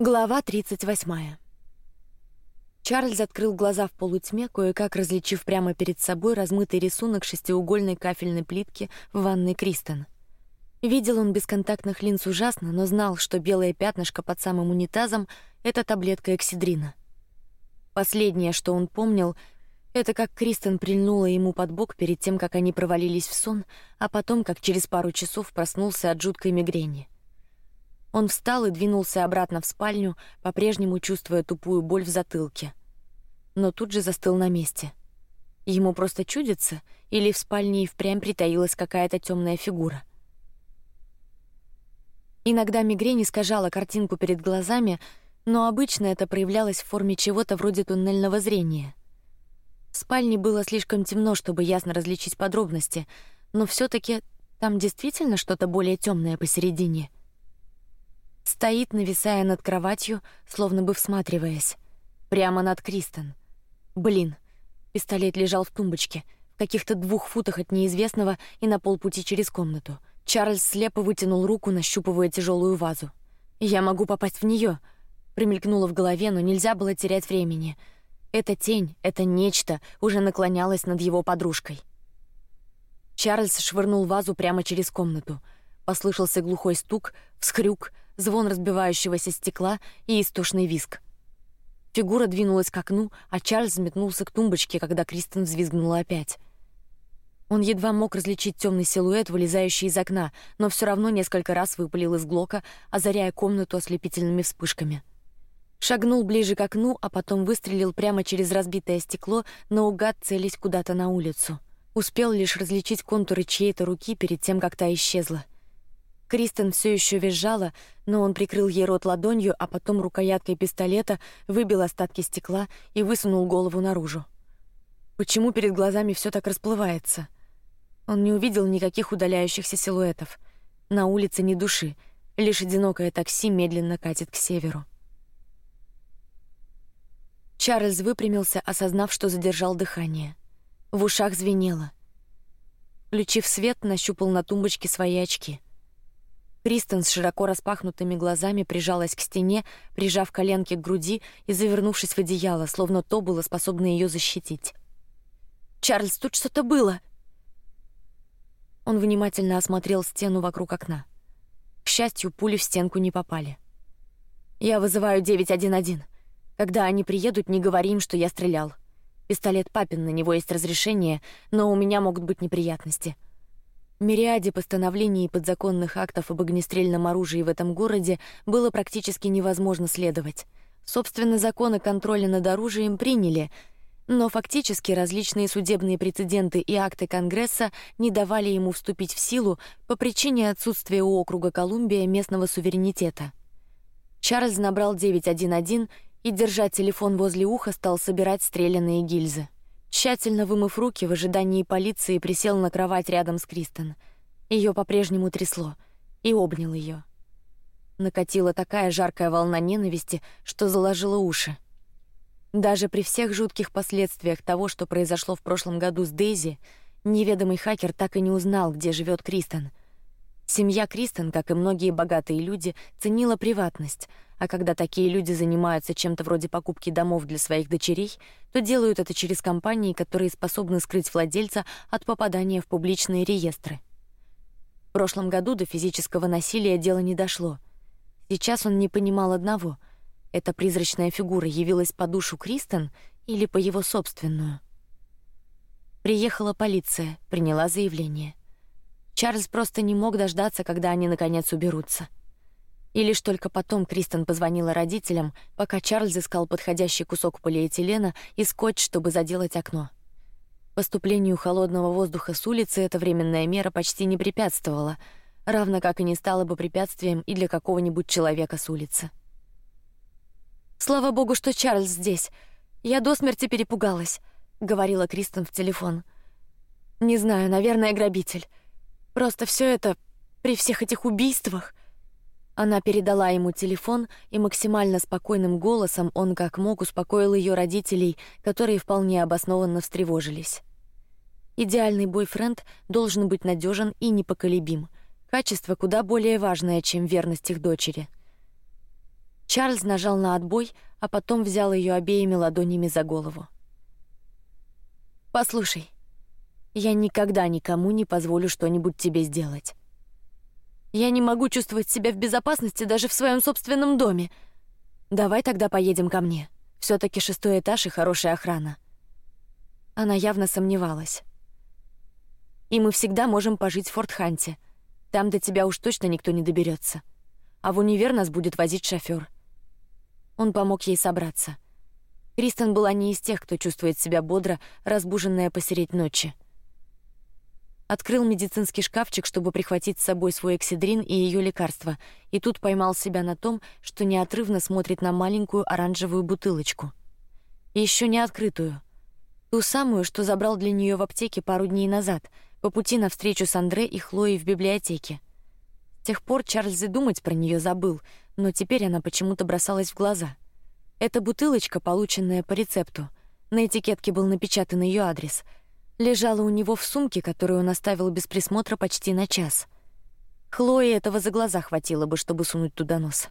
Глава тридцать восьмая. Чарльз открыл глаза в полутьме, кое-как различив прямо перед собой размытый рисунок шестиугольной кафельной плитки в ванной Кристен. Видел он бесконтактных линз ужасно, но знал, что белое пятнышко под самым унитазом — это таблетка эксидрина. Последнее, что он помнил, это как Кристен прильнула ему под бок перед тем, как они провалились в сон, а потом, как через пару часов проснулся от жуткой мигрени. Он встал и двинулся обратно в спальню, по-прежнему чувствуя тупую боль в затылке, но тут же застыл на месте. Ему просто чудится, или в спальне и впрямь притаилась какая-то темная фигура. Иногда мигрень искажала картинку перед глазами, но обычно это проявлялось в форме чего-то вроде туннельного зрения. В спальне было слишком темно, чтобы ясно различить подробности, но все-таки там действительно что-то более темное посередине. Стоит, нависая над кроватью, словно бы всматриваясь, прямо над Кристен. Блин, пистолет лежал в тумбочке, в каких-то двух футах от неизвестного и на полпути через комнату. Чарльз слепо вытянул руку, нащупывая тяжелую вазу. Я могу попасть в нее. Примелькнуло в голове, но нельзя было терять времени. Эта тень, это нечто, уже наклонялась над его подружкой. Чарльз швырнул вазу прямо через комнату. Послышался глухой стук, вскрюк, звон разбивающегося стекла и истошный визг. Фигура двинулась к окну, а Чарльз метнулся к тумбочке, когда Кристен взвизгнула опять. Он едва мог различить темный силуэт, вылезающий из окна, но все равно несколько раз выпалил из глока, озаряя комнату ослепительными вспышками. Шагнул ближе к окну, а потом выстрелил прямо через разбитое стекло, наугад целясь куда-то на улицу. Успел лишь различить контуры чьей-то руки перед тем, как та исчезла. Кристен все еще визжала, но он прикрыл ей рот ладонью, а потом рукояткой пистолета выбил остатки стекла и высунул голову наружу. Почему перед глазами все так расплывается? Он не увидел никаких удаляющихся силуэтов. На улице ни души, лишь одинокое такси медленно катит к северу. Чарльз выпрямился, осознав, что задержал дыхание. В ушах звенело. Включив свет, нащупал на тумбочке свои очки. Кристен с широко распахнутыми глазами прижалась к стене, прижав коленки к груди и завернувшись в одеяло, словно то было способно ее защитить. Чарльз, тут что-то было. Он внимательно осмотрел стену вокруг окна. К счастью, пули в стенку не попали. Я вызываю 911. Когда они приедут, не говори им, что я стрелял. Пистолет папин, на него есть разрешение, но у меня могут быть неприятности. Мириаде постановлений и подзаконных актов об огнестрельном оружии в этом городе было практически невозможно следовать. Собственно, законы контроля над оружием приняли, но фактически различные судебные прецеденты и акты Конгресса не давали ему вступить в силу по причине отсутствия у округа Колумбия местного суверенитета. Чарльз набрал 911 и, держа телефон возле уха, стал собирать стрелянные гильзы. Тщательно вымыв руки в ожидании полиции, присел на кровать рядом с Кристен. Ее по-прежнему трясло и обнял ее. Накатила такая жаркая волна ненависти, что заложила уши. Даже при всех жутких последствиях того, что произошло в прошлом году с Дейзи, неведомый хакер так и не узнал, где живет Кристен. Семья Кристен, как и многие богатые люди, ценила приватность, а когда такие люди занимаются чем-то вроде покупки домов для своих дочерей, то делают это через компании, которые способны скрыть владельца от попадания в публичные реестры. В прошлом году до физического насилия дело не дошло. Сейчас он не понимал одного: эта призрачная фигура явилась по душу Кристен или по его собственную. Приехала полиция, приняла заявление. Чарльз просто не мог дождаться, когда они наконец уберутся. И лишь только потом Кристен позвонила родителям, пока Чарльз искал подходящий кусок полиэтилена и скотч, чтобы заделать окно. Поступлению холодного воздуха с улицы эта временная мера почти не препятствовала, равно как и не стала бы препятствием и для какого-нибудь человека с улицы. Слава богу, что Чарльз здесь. Я до смерти перепугалась, говорила Кристен в телефон. Не знаю, наверное, грабитель. Просто все это при всех этих убийствах. Она передала ему телефон, и максимально спокойным голосом он как мог успокоил ее родителей, которые вполне обоснованно встревожились. Идеальный бойфренд должен быть надежен и непоколебим. Качество куда более важное, чем верность их дочери. Чарльз нажал на отбой, а потом взял ее обеими ладонями за голову. Послушай, я никогда никому не позволю что-нибудь тебе сделать. Я не могу чувствовать себя в безопасности даже в своем собственном доме. Давай тогда поедем ко мне. Все-таки шестой этаж и хорошая охрана. Она явно сомневалась. И мы всегда можем пожить в Форт-Ханте. Там до тебя уж точно никто не доберется. А в универ нас будет возить шофер. Он помог ей собраться. Кристен была не из тех, кто чувствует себя бодро, разбуженная посередь ночи. Открыл медицинский шкафчик, чтобы прихватить с собой свой эксидрин и ее лекарства, и тут поймал себя на том, что неотрывно смотрит на маленькую оранжевую бутылочку, еще не открытую, ту самую, что забрал для нее в аптеке пару дней назад, по пути на встречу с Андре и Хлоей в библиотеке. С тех пор Чарльз и думать про нее забыл, но теперь она почему-то бросалась в глаза. Эта бутылочка, полученная по рецепту, на этикетке был напечатан ее адрес, лежала у него в сумке, которую он оставил без присмотра почти на час. Хлое этого за глаза хватило бы, чтобы сунуть туда нос.